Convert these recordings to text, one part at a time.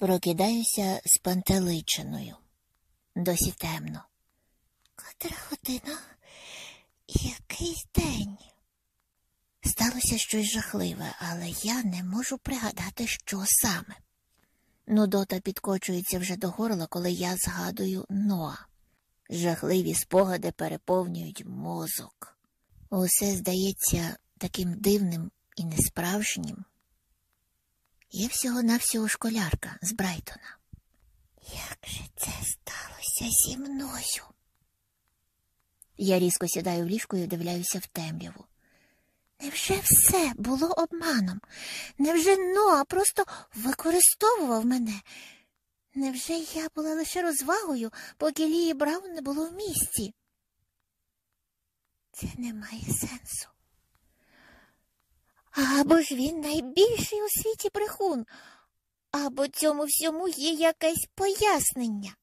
Прокидаюся спантеличеною. Досі темно. Котра година? Якийсь день. Сталося щось жахливе, але я не можу пригадати, що саме. Нудота підкочується вже до горла, коли я згадую Ноа. Жахливі спогади переповнюють мозок. Усе здається таким дивним і несправжнім. Я всього-навсього школярка з Брайтона. Як же це сталося зі мною? Я різко сідаю в ліжко і вдивляюся в темряву. Невже все було обманом? Невже Ноа просто використовував мене? Невже я була лише розвагою, поки Лії Браун не було в місті? Це не має сенсу. Або ж він найбільший у світі брехун, або цьому всьому є якесь пояснення.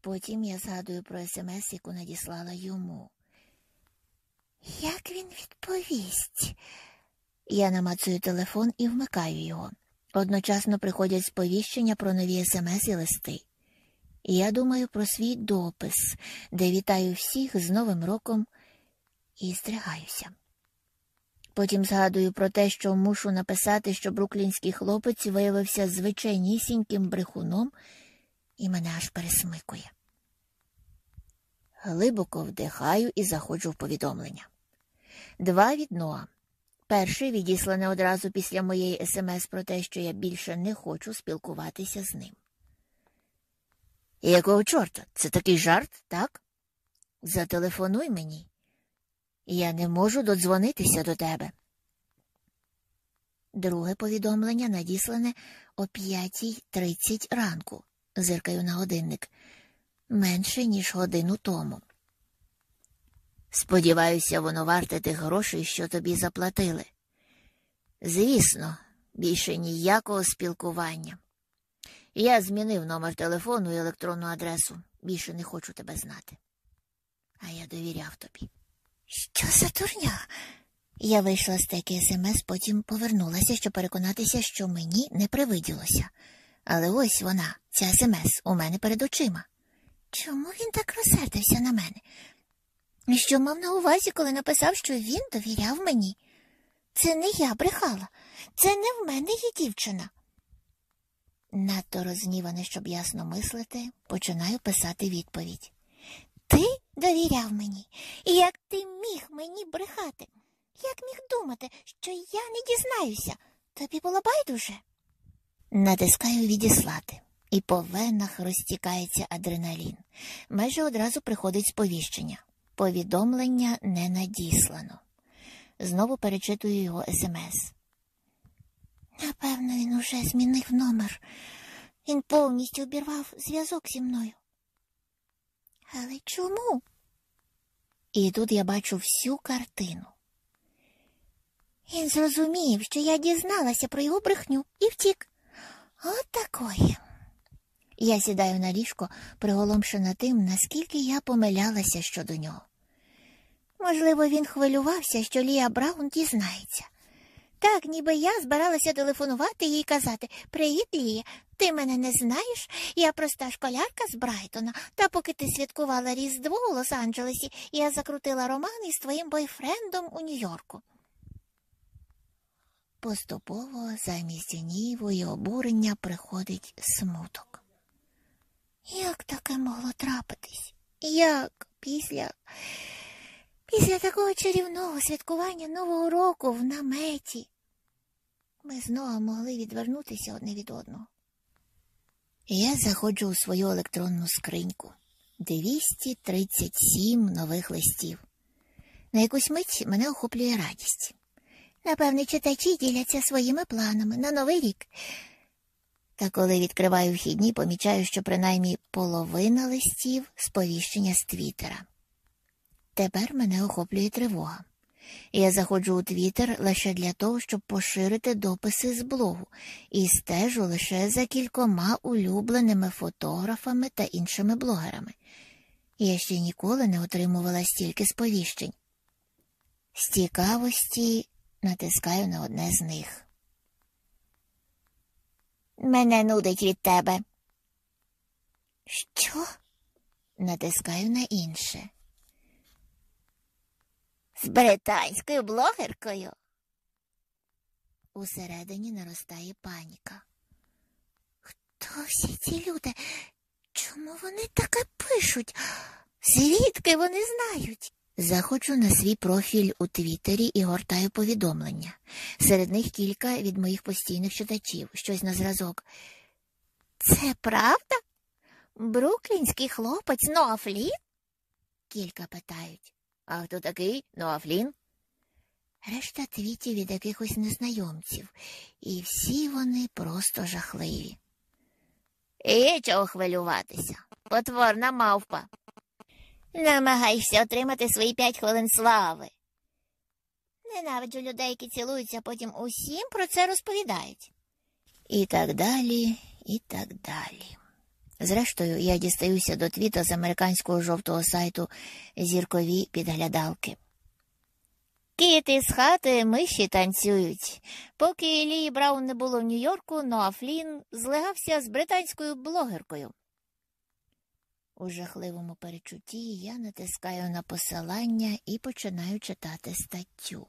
Потім я згадую про смс, яку надіслала йому. Як він відповість? Я намацую телефон і вмикаю його. Одночасно приходять сповіщення про нові смс і листи. Я думаю про свій допис, де вітаю всіх з Новим роком і здригаюся. Потім згадую про те, що мушу написати, що бруклінський хлопець виявився звичайнісіньким брехуном, і мене аж пересмикує. Глибоко вдихаю і заходжу в повідомлення. Два від Ноа. Перший відіслане одразу після моєї смс про те, що я більше не хочу спілкуватися з ним. Якого чорта? Це такий жарт, так? Зателефонуй мені. Я не можу додзвонитися до тебе. Друге повідомлення надіслане о 5.30 ранку. Зиркаю на годинник. Менше, ніж годину тому. Сподіваюся, воно варте тих грошей, що тобі заплатили. Звісно, більше ніякого спілкування. Я змінив номер телефону і електронну адресу. Більше не хочу тебе знати. А я довіряв тобі. Що за турня? Я вийшла з теки смс, потім повернулася, щоб переконатися, що мені не привиділося. Але ось вона, ця смс, у мене перед очима. Чому він так розсердився на мене? Що мав на увазі, коли написав, що він довіряв мені? Це не я брехала, це не в мене є дівчина. Надто розгніване, щоб ясно мислити, починаю писати відповідь. Ти довіряв мені, і як ти міг мені брехати? Як міг думати, що я не дізнаюся? Тобі було байдуже? Натискаю відіслати, і по венах розтікається адреналін. Майже одразу приходить сповіщення. Повідомлення не надіслано. Знову перечитую його смс. Напевно, він уже змінив номер. Він повністю обірвав зв'язок зі мною. Але чому? І тут я бачу всю картину. Він зрозумів, що я дізналася про його брехню і втік. От такої. Я сідаю на ліжко, приголомшена тим, наскільки я помилялася щодо нього. Можливо, він хвилювався, що Лія Браун дізнається. Так, ніби я збиралася телефонувати їй казати Привіт, Лія, ти мене не знаєш? Я проста школярка з Брайтона, та поки ти святкувала Різдво у Лос-Анджелесі, я закрутила роман із твоїм бойфрендом у Нью-Йорку. Поступово замість гніву і обурення приходить смуток. Як таке могло трапитись? Як після після такого чарівного святкування Нового року в наметі ми знову могли відвернутися одне від одного? Я заходжу у свою електронну скриньку 237 нових листів. На якусь мить мене охоплює радість. Напевне, читачі діляться своїми планами на новий рік. Та коли відкриваю вхідні, помічаю, що принаймні половина листів сповіщення з Твіттера. Тепер мене охоплює тривога. Я заходжу у Твіттер лише для того, щоб поширити дописи з блогу, і стежу лише за кількома улюбленими фотографами та іншими блогерами. Я ще ніколи не отримувала стільки сповіщень. З цікавості натискаю на одне з них. Мене нудить від тебе. Що? Натискаю на інше. З британською блогеркою. Усередині наростає паніка. Хто всі ці люди? Чому вони таке пишуть? Звідки вони знають? Заходжу на свій профіль у Твіттері і гортаю повідомлення. Серед них кілька від моїх постійних читачів, щось на зразок. Це правда? Бруклінський хлопець Ноа Флін? Кілька питають. А хто такий Ноа Флін? Решта твітів від якихось незнайомців, і всі вони просто жахливі. Є чого хвилюватися. Потворна мавпа. Намагайся отримати свої п'ять хвилин слави. Ненавиджу людей, які цілуються, потім усім про це розповідають. І так далі, і так далі. Зрештою, я дістаюся до твіта з американського жовтого сайту зіркові підглядалки. Кіти з хати миші танцюють. Поки Лії Браун не було в Нью-Йорку, Ноа Флін злегався з британською блогеркою. У жахливому перечутті я натискаю на посилання і починаю читати статтю.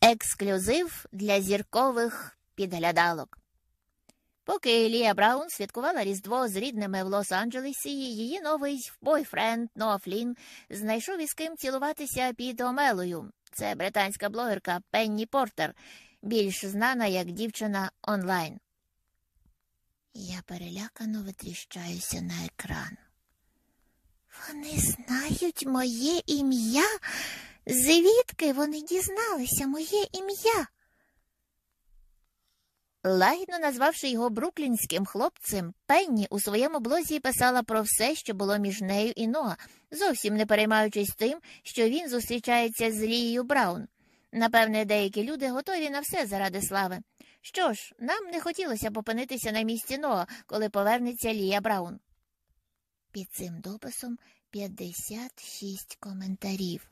Ексклюзив для зіркових підглядалок. Поки Елія Браун святкувала Різдво з рідними в Лос-Анджелесі, її новий бойфренд Ноа Флін знайшов із ким цілуватися під Омелою. Це британська блогерка Пенні Портер, більш знана як дівчина онлайн. Я перелякано витріщаюся на екран. Вони знають моє ім'я. Звідки вони дізналися моє ім'я? Лагідно назвавши його бруклінським хлопцем, Пенні у своєму блозі писала про все, що було між нею і Ноа, зовсім не переймаючись тим, що він зустрічається з Лією Браун. Напевне, деякі люди готові на все заради слави. Що ж, нам не хотілося б опинитися на місці Ноа, коли повернеться Лія Браун. Під цим дописом 56 коментарів.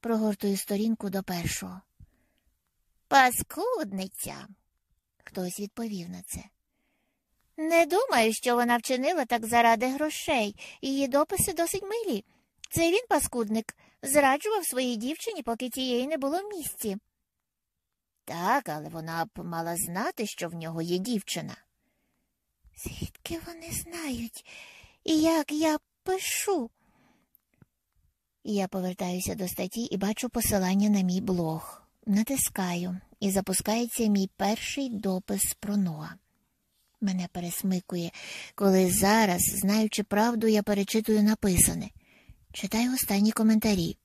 Прогортую сторінку до першого. Паскудниця. Хтось відповів на це. Не думаю, що вона вчинила так заради грошей. Її дописи досить милі. Це він, паскудник, зраджував своїй дівчині, поки тієї не було в місті. Так, але вона б мала знати, що в нього є дівчина. Звідки вони знають, і як я пишу? Я повертаюся до статті і бачу посилання на мій блог. Натискаю, і запускається мій перший допис про Ноа. Мене пересмикує, коли зараз, знаючи правду, я перечитую написане. Читаю останні коментарі.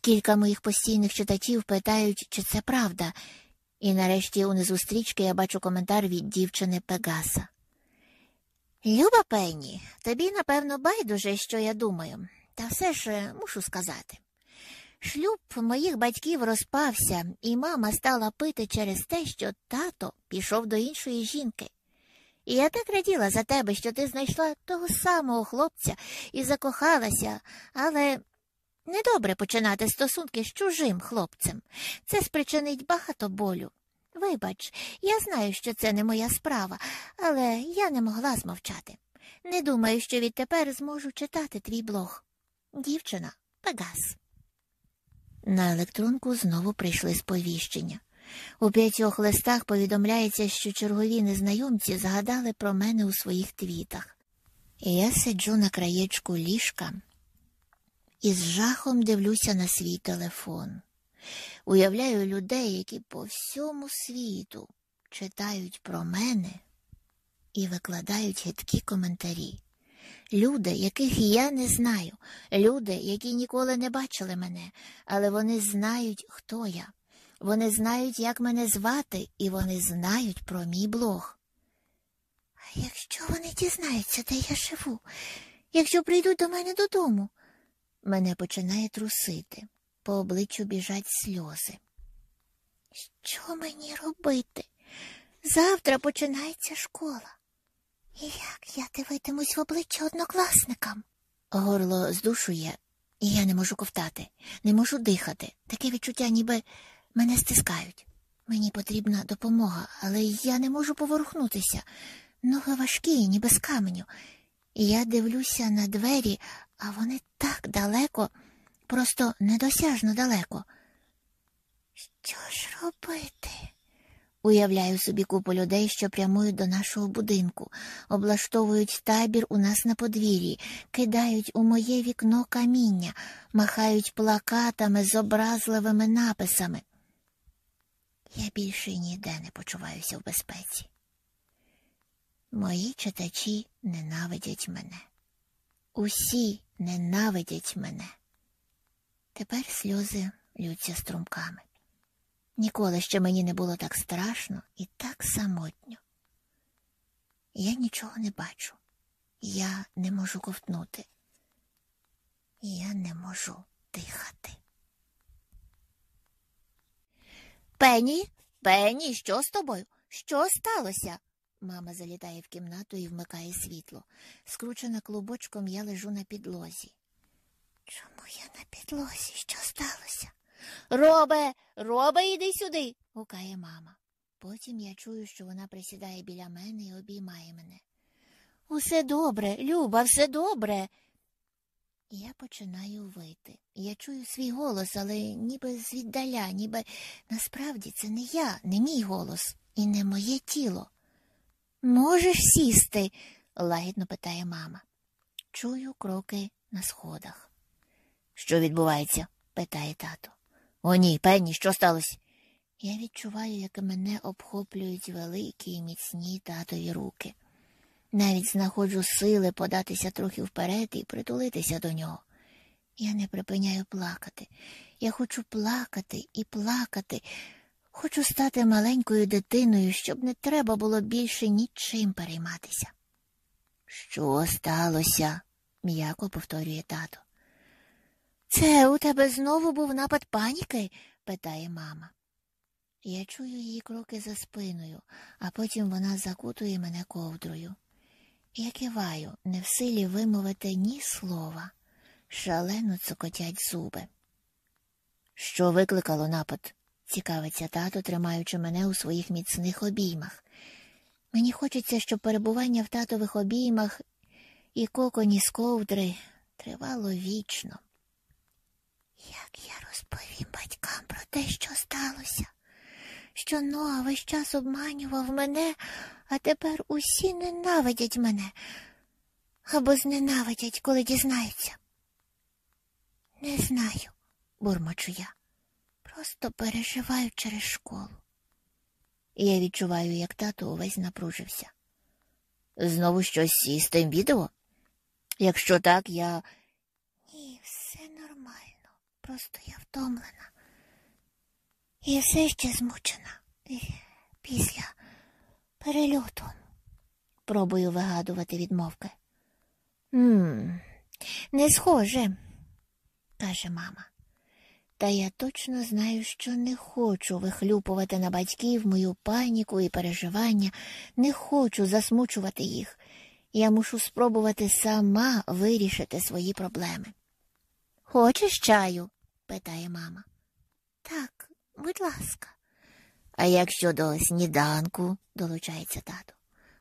Кілька моїх постійних читачів питають, чи це правда, і нарешті унизу стрічки я бачу коментар від дівчини Пегаса. Люба Пенні, тобі, напевно, байдуже, що я думаю, та все ж мушу сказати. Шлюб моїх батьків розпався, і мама стала пити через те, що тато пішов до іншої жінки. І я так раділа за тебе, що ти знайшла того самого хлопця і закохалася, але недобре починати стосунки з чужим хлопцем. Це спричинить багато болю. Вибач, я знаю, що це не моя справа, але я не могла змовчати. Не думаю, що відтепер зможу читати твій блог. Дівчина Пегас. На електронку знову прийшли сповіщення. У п'ятьох листах повідомляється, що чергові незнайомці згадали про мене у своїх твітах. Я сиджу на краєчку ліжка і з жахом дивлюся на свій телефон. Уявляю людей, які по всьому світу читають про мене і викладають гидкі коментарі. Люди, яких я не знаю, люди, які ніколи не бачили мене, але вони знають, хто я. Вони знають, як мене звати, і вони знають про мій блог. А якщо вони дізнаються, де я живу, якщо прийдуть до мене додому, мене починає трусити, по обличчю біжать сльози. Що мені робити? Завтра починається школа. Як я дивитимусь в обличчя однокласникам? Горло здушує, і я не можу ковтати, не можу дихати. Таке відчуття, ніби мене стискають. Мені потрібна допомога, але я не можу поворухнутися. Ноги важкі, ніби з каменю. Я дивлюся на двері, а вони так далеко, просто недосяжно далеко. Що ж робити? Уявляю собі купу людей, що прямують до нашого будинку, облаштовують табір у нас на подвір'ї, кидають у моє вікно каміння, махають плакатами з образливими написами. Я більше ніде не почуваюся в безпеці. Мої читачі ненавидять мене. Усі ненавидять мене. Тепер сльози лються струмками. Ніколи ще мені не було так страшно і так самотньо. Я нічого не бачу. Я не можу ковтнути. Я не можу дихати. Пені, Пені, що з тобою? Що сталося? Мама залітає в кімнату і вмикає світло. Скручена клубочком, я лежу на підлозі. Чому я на підлозі? Що сталося? Робе, робе, іди сюди, гукає мама. Потім я чую, що вона присідає біля мене і обіймає мене. Усе добре, Люба, все добре. Я починаю вити. Я чую свій голос, але ніби звіддаля, ніби насправді це не я, не мій голос і не моє тіло. Можеш сісти? лагідно питає мама. Чую кроки на сходах. Що відбувається? питає тато. О, ні, пенні, що сталося? Я відчуваю, як мене обхоплюють великі і міцні татові руки. Навіть знаходжу сили податися трохи вперед і притулитися до нього. Я не припиняю плакати. Я хочу плакати і плакати. Хочу стати маленькою дитиною, щоб не треба було більше нічим перейматися. Що сталося? м'яко повторює тато. Це у тебе знову був напад паніки? питає мама. Я чую її кроки за спиною, а потім вона закутує мене ковдрою. Я киваю, не в силі вимовити ні слова, шалено цокотять зуби. Що викликало напад? цікавиться тато, тримаючи мене у своїх міцних обіймах. Мені хочеться, щоб перебування в татових обіймах і коконі з ковдри тривало вічно. Як я розповім батькам про те, що сталося, що Ноа весь час обманював мене, а тепер усі ненавидять мене або зненавидять, коли дізнаються. Не знаю, бурмочу я. Просто переживаю через школу. Я відчуваю, як тато увесь напружився. Знову щось із тим відео? Якщо так, я. Просто я втомлена. І все ще змучена. Після перельоту. Пробую вигадувати відмовки. «Ммм, Не схоже, каже мама. Та я точно знаю, що не хочу вихлюпувати на батьків мою паніку і переживання, не хочу засмучувати їх. Я мушу спробувати сама вирішити свої проблеми. Хочеш чаю? Питає мама. Так, будь ласка. А як щодо сніданку, долучається тато,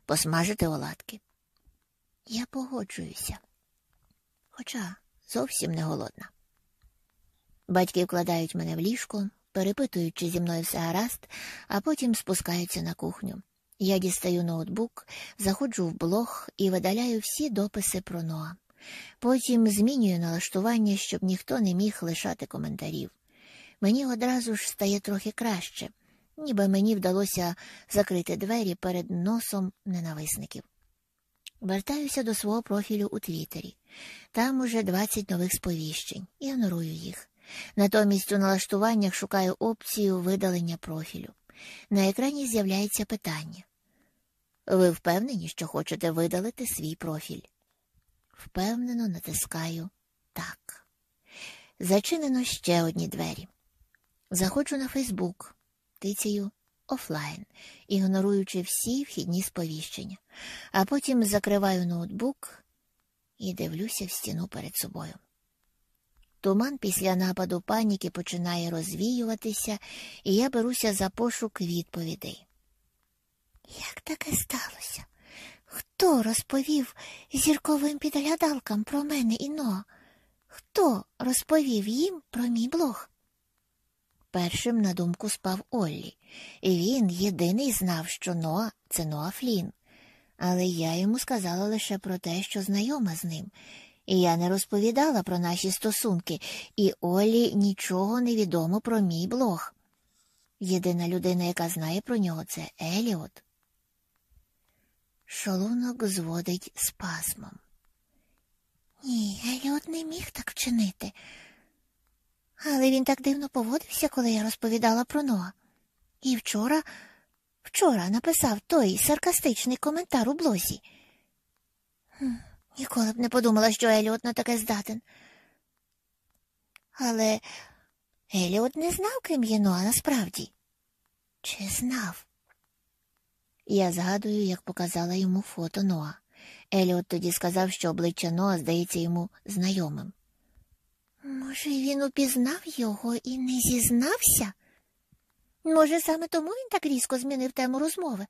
посмажити оладки. Я погоджуюся, хоча зовсім не голодна. Батьки вкладають мене в ліжко, перепитують, чи зі мною все гаразд, а потім спускаються на кухню. Я дістаю ноутбук, заходжу в блог і видаляю всі дописи про Ноа. Потім змінюю налаштування, щоб ніхто не міг лишати коментарів. Мені одразу ж стає трохи краще, ніби мені вдалося закрити двері перед носом ненависників. Вертаюся до свого профілю у Твіттері. Там уже 20 нових сповіщень, ігнорую їх. Натомість у налаштуваннях шукаю опцію видалення профілю. На екрані з'являється питання. Ви впевнені, що хочете видалити свій профіль? Впевнено натискаю так. Зачинено ще одні двері. Заходжу на Фейсбук, тицяю офлайн, ігноруючи всі вхідні сповіщення, а потім закриваю ноутбук і дивлюся в стіну перед собою. Туман після нападу паніки починає розвіюватися, і я беруся за пошук відповідей. Як таке сталося? Хто розповів зірковим підглядалкам про мене і Ноа? Хто розповів їм про мій блог? Першим на думку спав Оллі, він єдиний знав, що Ноа це Ноа Флін. Але я йому сказала лише про те, що знайома з ним, і я не розповідала про наші стосунки, і Олі нічого не відомо про мій блог. Єдина людина, яка знає про нього, це Еліот. Шолунок зводить спасмом. Ні, Еліот не міг так вчинити. Але він так дивно поводився, коли я розповідала про Ноа. І вчора, вчора написав той саркастичний коментар у блозі. Ніколи б не подумала, що Еліот на таке здатен. Але Еліот не знав, ким є Ноа насправді. Чи знав? Я згадую, як показала йому фото Ноа. Еліот тоді сказав, що обличчя Ноа здається йому знайомим. Може, він упізнав його і не зізнався? Може, саме тому він так різко змінив тему розмови?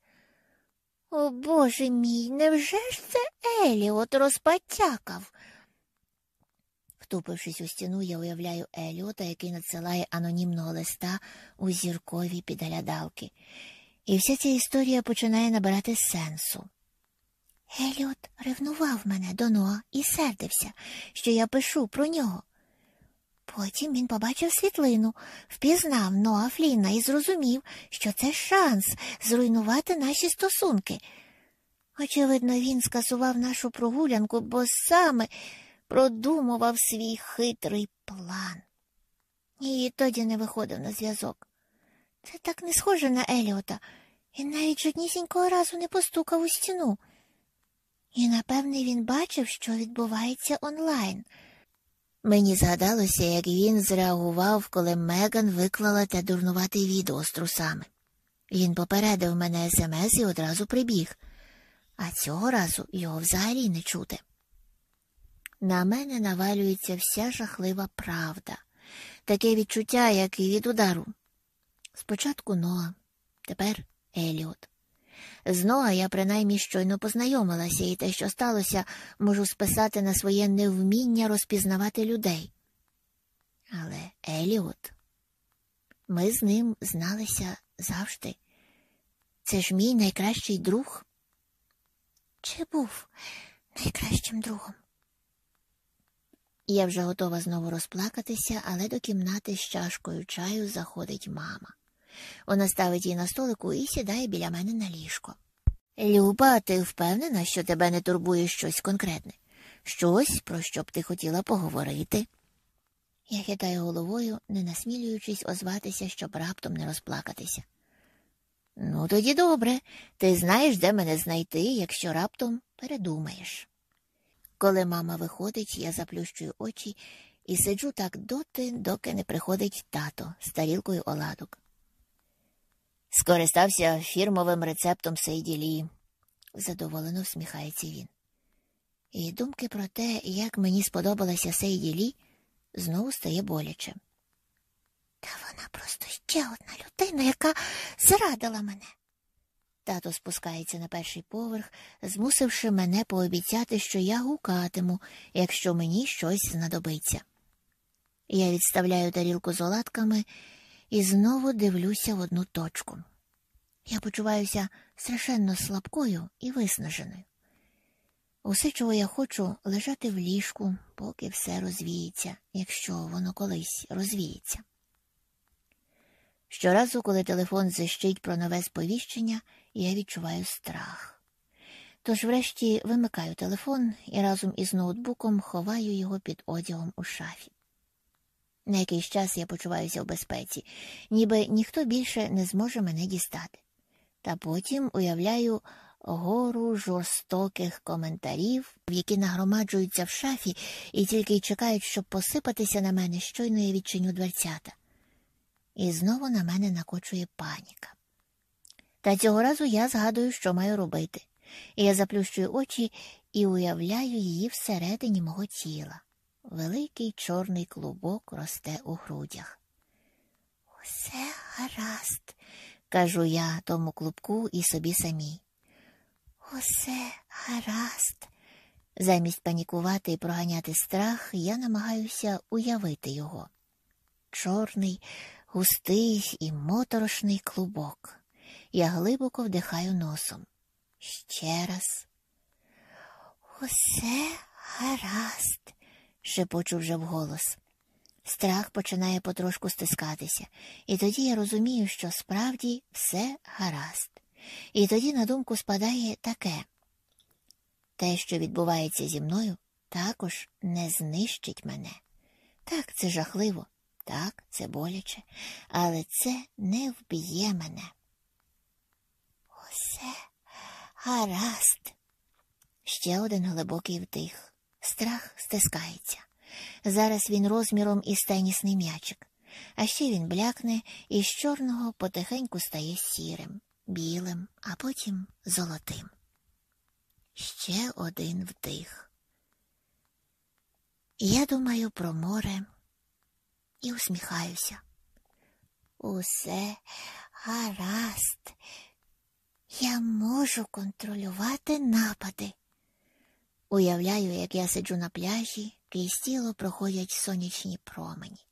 О Боже мій, невже ж це Еліот розпатякав? Втупившись у стіну, я уявляю Еліота, який надсилає анонімного листа у зіркові підглядалки. І вся ця історія починає набирати сенсу. Еліот ревнував мене до Ноа і сердився, що я пишу про нього. Потім він побачив світлину, впізнав Ноа Фліна і зрозумів, що це шанс зруйнувати наші стосунки. Очевидно, він скасував нашу прогулянку, бо саме продумував свій хитрий план. І тоді не виходив на зв'язок. Це так не схоже на Еліота, і навіть жоднісінького разу не постукав у стіну. І, напевне, він бачив, що відбувається онлайн. Мені згадалося, як він зреагував, коли Меган виклала те дурнувате відео з трусами. Він попередив мене смс і одразу прибіг, а цього разу його взагалі не чути. На мене навалюється вся жахлива правда, таке відчуття, як і від удару. Спочатку Ноа, тепер Еліот. З Ноа я принаймні щойно познайомилася, і те, що сталося, можу списати на своє невміння розпізнавати людей. Але Еліот, ми з ним зналися завжди. Це ж мій найкращий друг. Чи був найкращим другом? Я вже готова знову розплакатися, але до кімнати з чашкою чаю заходить мама. Вона ставить її на столику і сідає біля мене на ліжко. Люба, ти впевнена, що тебе не турбує щось конкретне? Щось, про що б ти хотіла поговорити? Я хитаю головою, не насмілюючись озватися, щоб раптом не розплакатися. Ну, тоді добре, ти знаєш, де мене знайти, якщо раптом передумаєш. Коли мама виходить, я заплющую очі і сиджу так доти, доки не приходить тато з тарілкою оладок. Скористався фірмовим рецептом Сейділі, задоволено всміхається він. І думки про те, як мені сподобалася Сейділі, знову стає боляче. Та вона просто ще одна людина, яка зрадила мене. Тато спускається на перший поверх, змусивши мене пообіцяти, що я гукатиму, якщо мені щось знадобиться. Я відставляю тарілку з оладками і знову дивлюся в одну точку. Я почуваюся страшенно слабкою і виснаженою. Усе, чого я хочу, лежати в ліжку, поки все розвіється, якщо воно колись розвіється. Щоразу, коли телефон зищить про нове сповіщення, я відчуваю страх. Тож, врешті, вимикаю телефон і разом із ноутбуком ховаю його під одягом у шафі. На якийсь час я почуваюся в безпеці, ніби ніхто більше не зможе мене дістати. Та потім уявляю гору жорстоких коментарів, які нагромаджуються в шафі і тільки й чекають, щоб посипатися на мене, щойно я відчиню дверцята. І знову на мене накочує паніка. Та цього разу я згадую, що маю робити, я заплющую очі і уявляю її всередині мого тіла великий чорний клубок росте у грудях. Усе гаразд, кажу я тому клубку і собі самій. Усе гаразд. Замість панікувати і проганяти страх, я намагаюся уявити його. Чорний, густий і моторошний клубок. Я глибоко вдихаю носом. Ще раз. Усе гаразд, шепочу вже вголос. Страх починає потрошку стискатися, і тоді я розумію, що справді все гаразд. І тоді на думку спадає таке те, що відбувається зі мною, також не знищить мене. Так, це жахливо, так, це боляче, але це не вб'є мене. Усе гаразд. Ще один глибокий вдих. Страх стискається. Зараз він розміром із тенісний м'ячик, а ще він блякне і з чорного потихеньку стає сірим, білим, а потім золотим. Ще один вдих. Я думаю про море і усміхаюся. Усе гаразд. Я можу контролювати напади. Уявляю, як я сиджу на пляжі, крізь тіло проходять сонячні промені.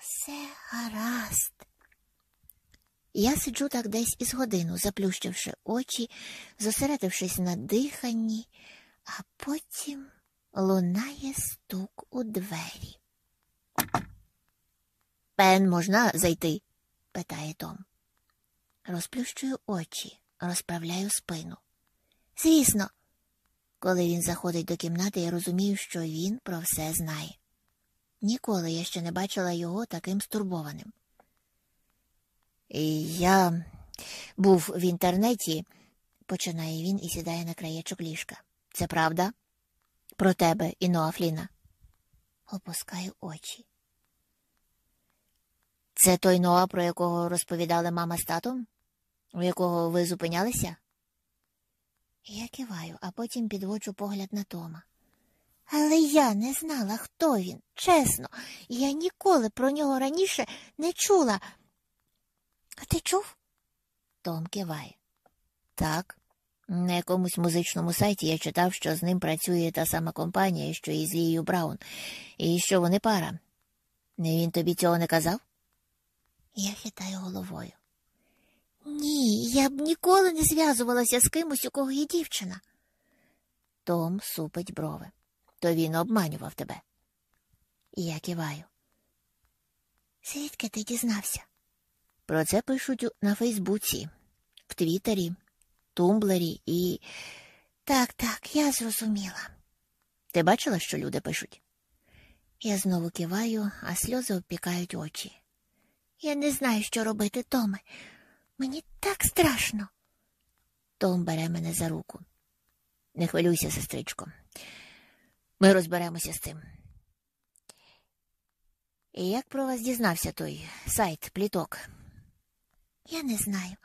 Усе гаразд. Я сиджу так десь із годину, заплющивши очі, зосередившись на диханні, а потім лунає стук у двері. Пен можна зайти? питає Том. Розплющую очі, розправляю спину. Звісно, коли він заходить до кімнати, я розумію, що він про все знає. Ніколи я ще не бачила його таким стурбованим. Я був в інтернеті, починає він і сідає на краєчок ліжка. Це правда? Про тебе і Ноафліна. Опускаю очі. Це той Ноа, про якого розповідали мама з татом, у якого ви зупинялися? Я киваю, а потім підводжу погляд на Тома. Але я не знала, хто він, чесно, я ніколи про нього раніше не чула. А ти чув? Том киває. Так. На якомусь музичному сайті я читав, що з ним працює та сама компанія, що і з Лією Браун, і що вони пара. Не він тобі цього не казав? Я хитаю головою. Ні, я б ніколи не зв'язувалася з кимось, у кого є дівчина. Том супить брови. То він обманював тебе. І Я киваю. Звідки ти дізнався? Про це пишуть на Фейсбуці, в Твіттері, Тумблері і. Так, так, я зрозуміла. Ти бачила, що люди пишуть? Я знову киваю, а сльози обпікають очі. Я не знаю, що робити, Томе. Мені так страшно. Том бере мене за руку. Не хвилюйся, сестричко. Ми розберемося з цим. І як про вас дізнався той сайт пліток? Я не знаю.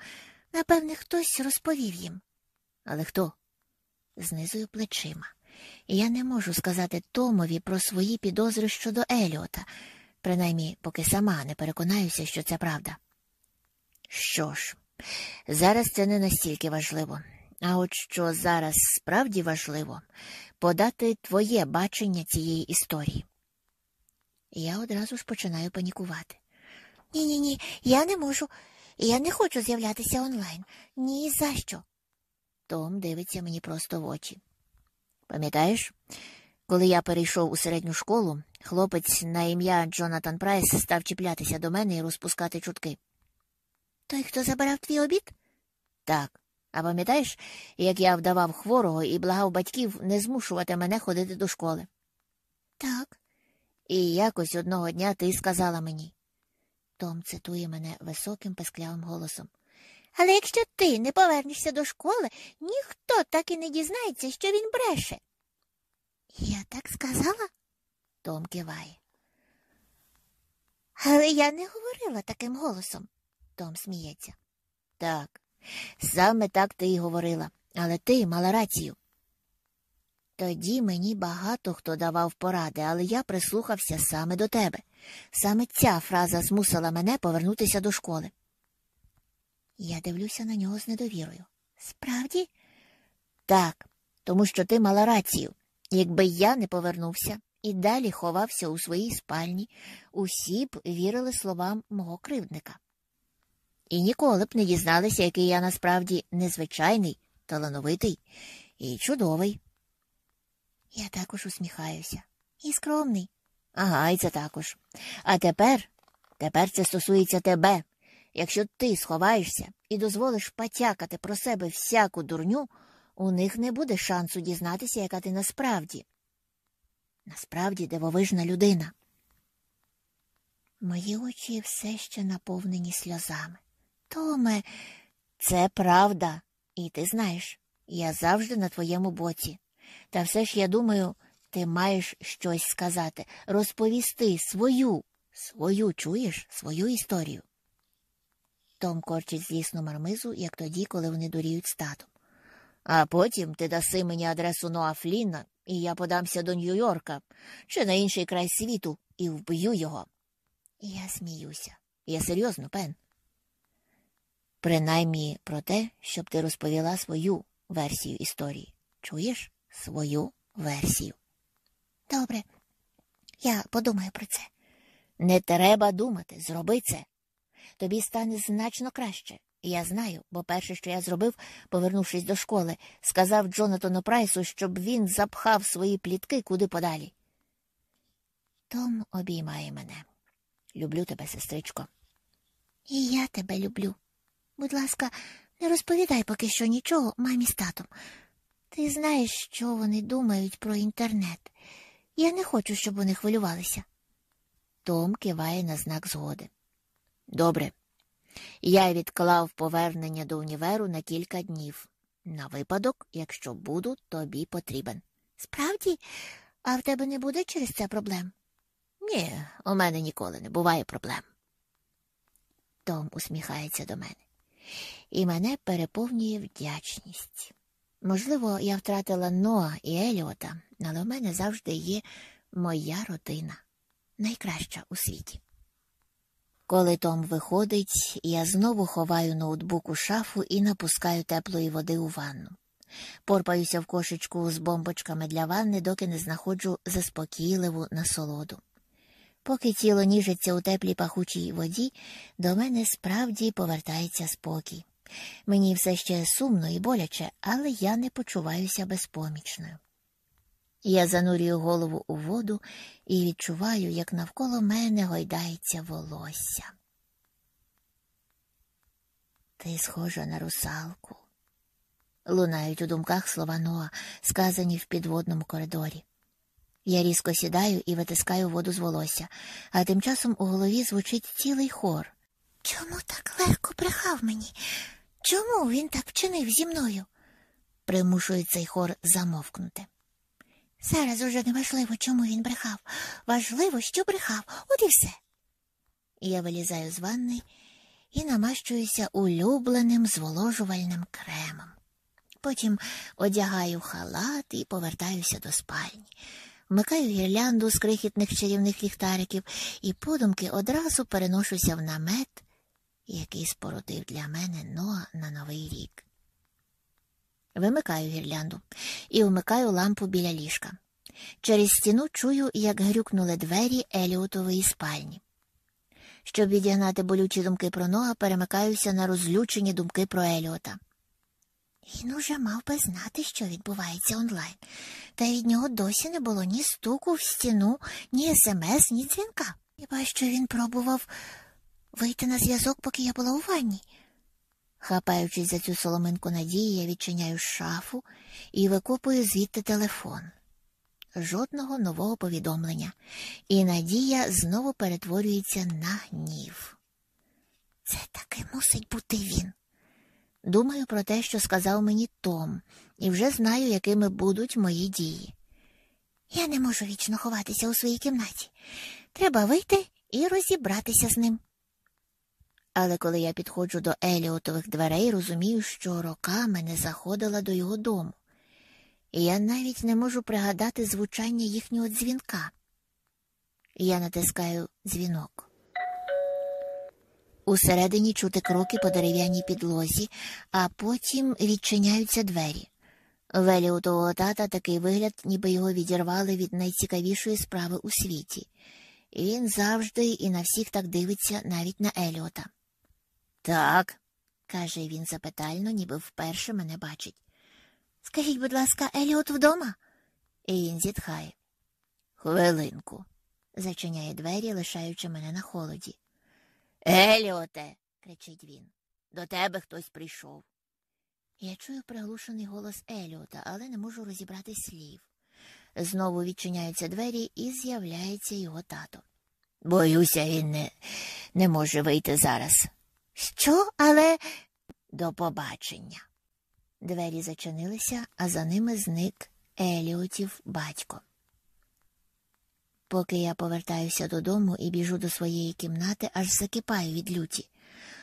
Напевне, хтось розповів їм. Але хто? Знизую плечима. Я не можу сказати Томові про свої підозри щодо Еліота, принаймні, поки сама не переконаюся, що це правда. Що ж, зараз це не настільки важливо. А от що зараз справді важливо подати твоє бачення цієї історії. Я одразу ж починаю панікувати. Ні, ні, ні, я не можу. Я не хочу з'являтися онлайн. Ні за що. Том дивиться мені просто в очі. Пам'ятаєш, коли я перейшов у середню школу, хлопець на ім'я Джонатан Прайс став чіплятися до мене і розпускати чутки. Той, хто забирав твій обід? Так. А пам'ятаєш, як я вдавав хворого і благав батьків не змушувати мене ходити до школи? Так. І якось одного дня ти сказала мені. Том цитує мене високим песклявим голосом. Але якщо ти не повернешся до школи, ніхто так і не дізнається, що він бреше. Я так сказала? Том киває. Але я не говорила таким голосом. Том сміється. Так, саме так ти й говорила, але ти мала рацію. Тоді мені багато хто давав поради, але я прислухався саме до тебе. Саме ця фраза змусила мене повернутися до школи. Я дивлюся на нього з недовірою. Справді? Так, тому що ти мала рацію. Якби я не повернувся і далі ховався у своїй спальні, усі б вірили словам мого кривдника. І ніколи б не дізналися, який я насправді незвичайний, талановитий і чудовий. Я також усміхаюся. І скромний. Ага, і це також. А тепер, тепер це стосується тебе. Якщо ти сховаєшся і дозволиш потякати про себе всяку дурню, у них не буде шансу дізнатися, яка ти насправді. Насправді дивовижна людина. Мої очі все ще наповнені сльозами. Томе, це правда, і ти знаєш, я завжди на твоєму боці. Та все ж я думаю, ти маєш щось сказати, розповісти свою, свою чуєш, свою історію. Том корчить злісну мармизу, як тоді, коли вони дуріють з. А потім ти даси мені адресу Ноа Фліна, і я подамся до Нью-Йорка чи на інший край світу і вб'ю його. Я сміюся. Я серйозно, Пен. Принаймні про те, щоб ти розповіла свою версію історії. Чуєш? Свою версію. Добре, я подумаю про це. Не треба думати, зроби це. Тобі стане значно краще. Я знаю, бо перше, що я зробив, повернувшись до школи, сказав Джонатану Прайсу, щоб він запхав свої плітки куди подалі. Том обіймає мене. Люблю тебе, сестричко. І я тебе люблю. Будь ласка, не розповідай поки що нічого мамі з татом. Ти знаєш, що вони думають про інтернет. Я не хочу, щоб вони хвилювалися. Том киває на знак згоди. Добре. Я відклав повернення до універу на кілька днів. На випадок, якщо буду тобі потрібен. Справді, а в тебе не буде через це проблем? Ні, у мене ніколи не буває проблем. Том усміхається до мене, і мене переповнює вдячність. Можливо, я втратила Ноа і Еліота, але в мене завжди є моя родина, найкраща у світі. Коли Том виходить, я знову ховаю ноутбук у шафу і напускаю теплої води у ванну. Порпаюся в кошечку з бомбочками для ванни, доки не знаходжу заспокійливу насолоду. Поки тіло ніжиться у теплій пахучій воді, до мене справді повертається спокій. Мені все ще сумно і боляче, але я не почуваюся безпомічною. Я занурюю голову у воду і відчуваю, як навколо мене гойдається волосся. Ти схожа на русалку. Лунають у думках слова Ноа, сказані в підводному коридорі. Я різко сідаю і витискаю воду з волосся, а тим часом у голові звучить цілий хор. Чому так легко брехав мені? Чому він так вчинив зі мною? примушує цей хор замовкнути. Зараз уже не важливо, чому він брехав. Важливо, що брехав, от і все. Я вилізаю з ванни і намащуюся улюбленим зволожувальним кремом. Потім одягаю халат і повертаюся до спальні. Вмикаю гірлянду з крихітних чарівних ліхтариків і подумки одразу переношуся в намет, який спорудив для мене Ноа на новий рік. Вимикаю гірлянду і вмикаю лампу біля ліжка. Через стіну чую, як грюкнули двері Еліотової спальні. Щоб відігнати болючі думки про Ноа, перемикаюся на розлючені думки про Еліота. Він уже мав би знати, що відбувається онлайн, та від нього досі не було ні стуку в стіну, ні смс, ні дзвінка. Хіба що він пробував вийти на зв'язок, поки я була у ванні. Хапаючись за цю соломинку надії, я відчиняю шафу і викопую звідти телефон. Жодного нового повідомлення, і надія знову перетворюється на гнів. Це таки мусить бути він. Думаю про те, що сказав мені Том, і вже знаю, якими будуть мої дії. Я не можу вічно ховатися у своїй кімнаті. Треба вийти і розібратися з ним. Але коли я підходжу до Еліотових дверей, розумію, що роками не заходила до його дому. і я навіть не можу пригадати звучання їхнього дзвінка. Я натискаю дзвінок. Усередині чути кроки по дерев'яній підлозі, а потім відчиняються двері. Велі у того тата такий вигляд, ніби його відірвали від найцікавішої справи у світі. Він завжди і на всіх так дивиться, навіть на Еліота. Так, каже він запитально, ніби вперше мене бачить. Скажіть, будь ласка, Еліот вдома? І він зітхає. Хвилинку, зачиняє двері, лишаючи мене на холоді. Еліоте, кричить він, до тебе хтось прийшов. Я чую приглушений голос Еліота, але не можу розібрати слів. Знову відчиняються двері і з'являється його тато. Боюся, він не, не може вийти зараз. Що, але до побачення. Двері зачинилися, а за ними зник Еліотів батько. Поки я повертаюся додому і біжу до своєї кімнати, аж закипаю від люті.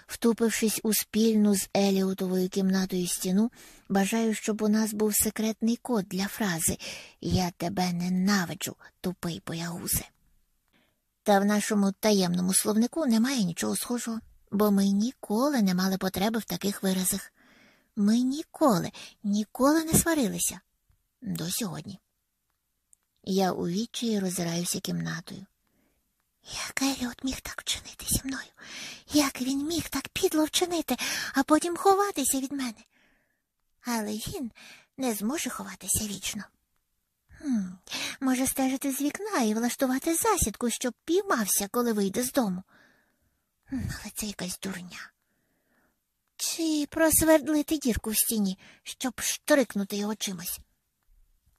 Втупившись у спільну з Еліотовою кімнатою стіну, бажаю, щоб у нас був секретний код для фрази Я тебе ненавиджу, тупий боягузе. Та в нашому таємному словнику немає нічого схожого, бо ми ніколи не мали потреби в таких виразах. Ми ніколи, ніколи не сварилися до сьогодні. Я у відчаї роззираюся кімнатою. Як Еліот міг так вчинити зі мною? Як він міг так підло вчинити, а потім ховатися від мене? Але він не зможе ховатися вічно. Хм, Може стежити з вікна і влаштувати засідку, щоб піймався, коли вийде з дому. Але це якась дурня. Чи просвердлити дірку в стіні, щоб штрикнути його чимось.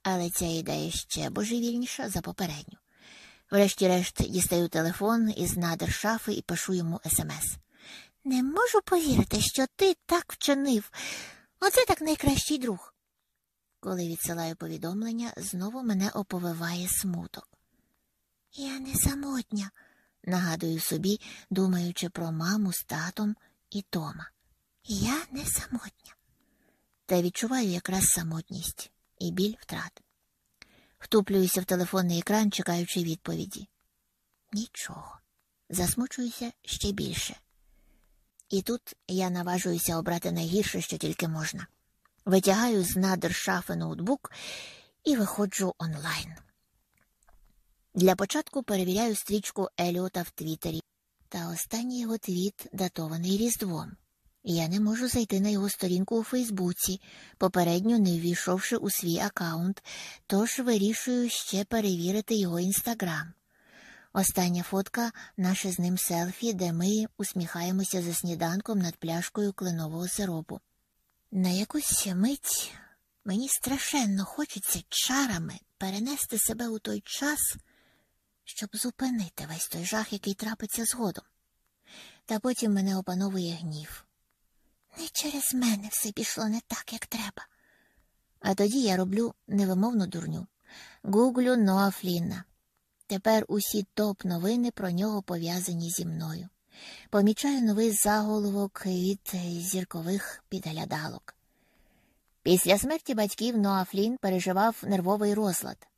Але ця ідея ще божевільніша за попередню. Врешті-решт дістаю телефон із надр шафи і пишу йому смс. Не можу повірити, що ти так вчинив. Оце так найкращий друг. Коли відсилаю повідомлення, знову мене оповиває смуток. Я не самотня, нагадую собі, думаючи про маму з татом і Тома. Я не самотня. Та відчуваю якраз самотність і біль втрат. Втуплююся в телефонний екран, чекаючи відповіді. Нічого. Засмучуюся ще більше. І тут я наважуюся обрати найгірше, що тільки можна. Витягаю з надр шафи ноутбук і виходжу онлайн. Для початку перевіряю стрічку Еліота в Твіттері, та останній його твіт датований Різдвом. Я не можу зайти на його сторінку у Фейсбуці, попередньо не ввійшовши у свій аккаунт, тож вирішую ще перевірити його інстаграм. Остання фотка наше з ним селфі, де ми усміхаємося за сніданком над пляшкою кленового сиропу. На якусь мить мені страшенно хочеться чарами перенести себе у той час, щоб зупинити весь той жах, який трапиться згодом. Та потім мене опановує гнів. Не через мене все пішло не так, як треба. А тоді я роблю невимовну дурню. Гуглю Ноа Флінна. Тепер усі топ-новини про нього пов'язані зі мною. Помічаю новий заголовок від зіркових підглядалок. Після смерті батьків Ноа Флін переживав нервовий розлад.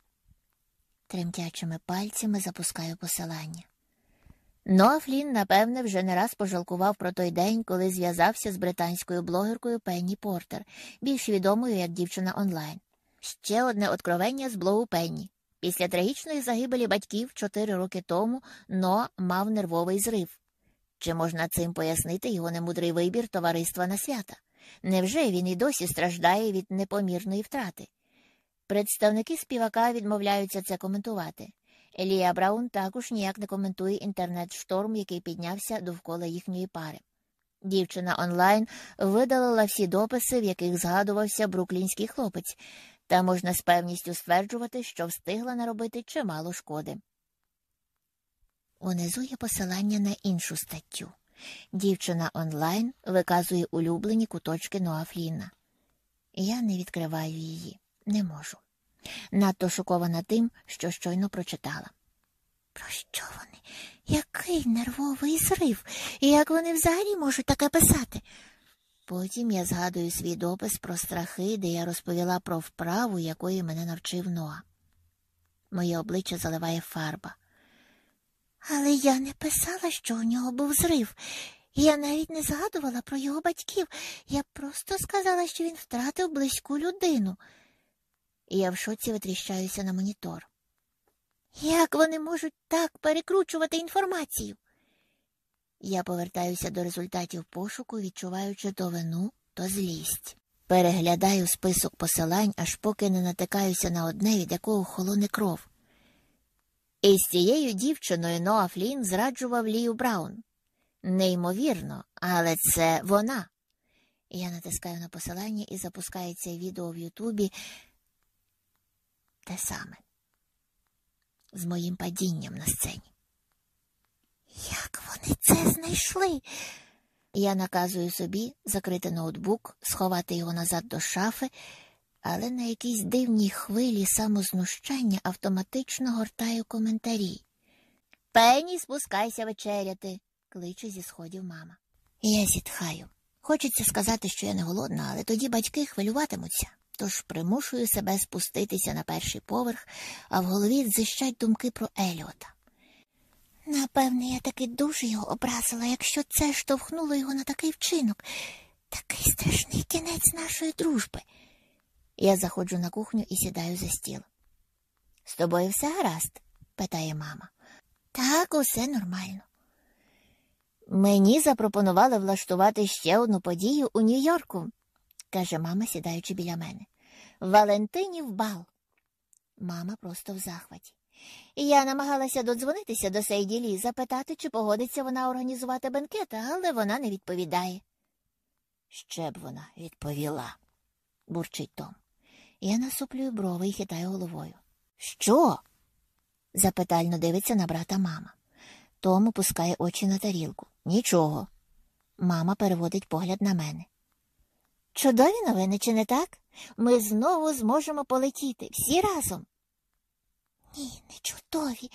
Тремтячими пальцями запускаю посилання. Ноа Флін, напевне, вже не раз пожалкував про той день, коли зв'язався з британською блогеркою Пенні Портер, більш відомою як дівчина онлайн. Ще одне откровення з блогу Пенні. Після трагічної загибелі батьків чотири роки тому Но мав нервовий зрив. Чи можна цим пояснити його немудрий вибір товариства на свята? Невже він і досі страждає від непомірної втрати? Представники співака відмовляються це коментувати. Елія Браун також ніяк не коментує інтернет-шторм, який піднявся довкола їхньої пари. Дівчина онлайн видалила всі дописи, в яких згадувався бруклінський хлопець, та можна з певністю стверджувати, що встигла наробити чимало шкоди. Унизу є посилання на іншу статтю. Дівчина онлайн виказує улюблені куточки Ноафліна. Я не відкриваю її, не можу надто шокована тим, що щойно прочитала. Про що вони? Який нервовий зрив? І як вони взагалі можуть таке писати? Потім я згадую свій допис про страхи, де я розповіла про вправу, якої мене навчив Ноа. Моє обличчя заливає фарба. Але я не писала, що у нього був зрив. Я навіть не згадувала про його батьків. Я просто сказала, що він втратив близьку людину. І я в шоці витріщаюся на монітор. Як вони можуть так перекручувати інформацію? Я повертаюся до результатів пошуку, відчуваючи то вину, то злість. Переглядаю список посилань, аж поки не натикаюся на одне, від якого холоне кров. І з цією дівчиною Ноа Флін зраджував Лію Браун. Неймовірно, але це вона. Я натискаю на посилання і запускається відео в Ютубі те саме з моїм падінням на сцені. Як вони це знайшли? Я наказую собі закрити ноутбук, сховати його назад до шафи, але на якійсь дивній хвилі самознущання автоматично гортаю коментарі. Пені, спускайся вечеряти, кличе зі сходів мама. Я зітхаю. Хочеться сказати, що я не голодна, але тоді батьки хвилюватимуться, тож примушую себе спуститися на перший поверх, а в голові зищать думки про Еліота. Напевне, я таки дуже його образила, якщо це штовхнуло його на такий вчинок. Такий страшний кінець нашої дружби. Я заходжу на кухню і сідаю за стіл. З тобою все гаразд? питає мама. Так, усе нормально. Мені запропонували влаштувати ще одну подію у Нью-Йорку, каже мама, сідаючи біля мене. Валентинів бал. Мама просто в захваті. Я намагалася додзвонитися до Сейді Лі, запитати, чи погодиться вона організувати бенкет, але вона не відповідає. Ще б вона відповіла, бурчить Том. Я насуплюю брови і хитаю головою. Що? запитально дивиться на брата мама. Том опускає очі на тарілку. Нічого. Мама переводить погляд на мене. Чудові новини, чи не так? Ми знову зможемо полетіти всі разом. Ні, не чудові,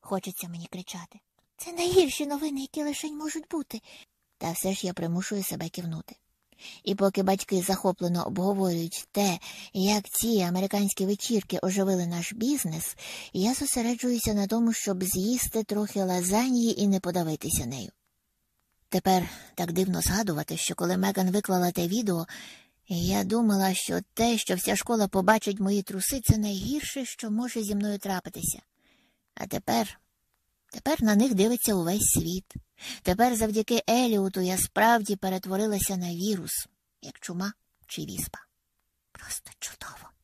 хочеться мені кричати. Це найгірші новини, які лише можуть бути. Та все ж я примушую себе кивнути. І поки батьки захоплено обговорюють те, як ці американські вечірки оживили наш бізнес, я зосереджуюся на тому, щоб з'їсти трохи лазаньї і не подавитися нею. Тепер так дивно згадувати, що коли Меган виклала те відео, я думала, що те, що вся школа побачить мої труси, це найгірше, що може зі мною трапитися. А тепер, тепер на них дивиться увесь світ. Тепер завдяки Еліоту я справді перетворилася на вірус, як чума чи віспа. Просто чудово.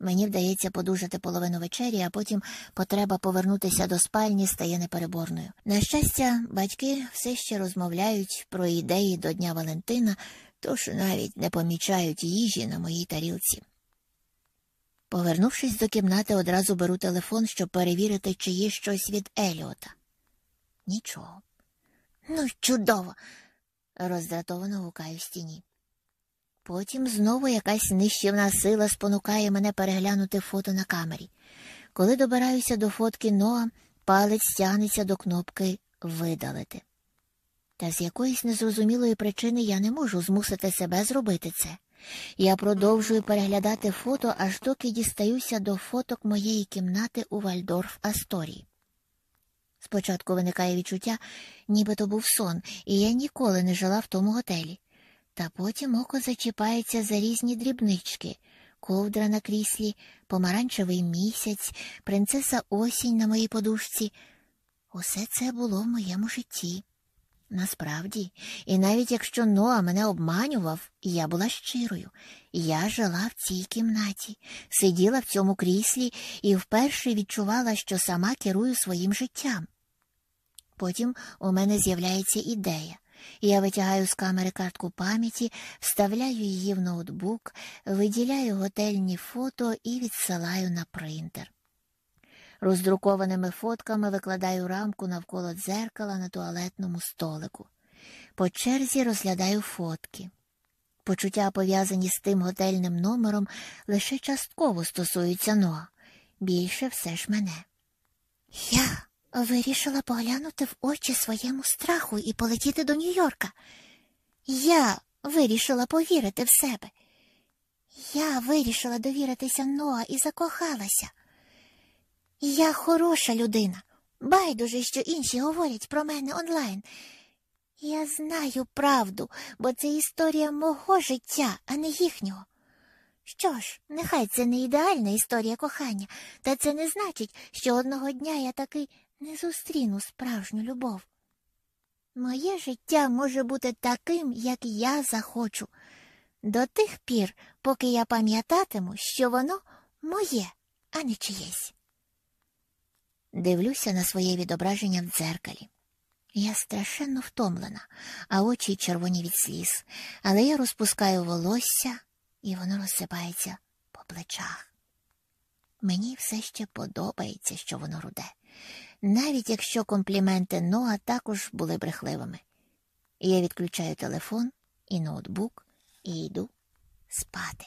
Мені вдається подужати половину вечері, а потім потреба повернутися до спальні стає непереборною. На щастя, батьки все ще розмовляють про ідеї до Дня Валентина, тож навіть не помічають їжі на моїй тарілці. Повернувшись до кімнати, одразу беру телефон, щоб перевірити, чи є щось від Еліота. Нічого. Ну, чудово, роздратовано гукаю в стіні. Потім знову якась нищівна сила спонукає мене переглянути фото на камері. Коли добираюся до фотки Ноа, палець тягнеться до кнопки Видалити. Та з якоїсь незрозумілої причини я не можу змусити себе зробити це. Я продовжую переглядати фото, аж доки дістаюся до фоток моєї кімнати у Вальдорф Асторії. Спочатку виникає відчуття, ніби то був сон, і я ніколи не жила в тому готелі. Та потім око зачіпається за різні дрібнички ковдра на кріслі, помаранчевий місяць, принцеса осінь на моїй подушці. Усе це було в моєму житті. Насправді, і навіть якщо Ноа мене обманював, я була щирою. Я жила в цій кімнаті, сиділа в цьому кріслі і вперше відчувала, що сама керую своїм життям. Потім у мене з'являється ідея. Я витягаю з камери картку пам'яті, вставляю її в ноутбук, виділяю готельні фото і відсилаю на принтер. Роздрукованими фотками викладаю рамку навколо дзеркала на туалетному столику. По черзі розглядаю фотки. Почуття, пов'язані з тим готельним номером, лише частково стосуються Ноа. Більше все ж мене. Я вирішила поглянути в очі своєму страху і полетіти до Нью-Йорка. Я вирішила повірити в себе. Я вирішила довіритися Ноа і закохалася. Я хороша людина. Байдуже, що інші говорять про мене онлайн. Я знаю правду, бо це історія мого життя, а не їхнього. Що ж, нехай це не ідеальна історія кохання, та це не значить, що одного дня я таки не зустріну справжню любов. Моє життя може бути таким, як я захочу, до тих пір, поки я пам'ятатиму, що воно моє, а не чиєсь. Дивлюся на своє відображення в дзеркалі. Я страшенно втомлена, а очі червоні від сліз, але я розпускаю волосся, і воно розсипається по плечах. Мені все ще подобається, що воно руде, навіть якщо компліменти Ноа також були брехливими. Я відключаю телефон і ноутбук і йду спати.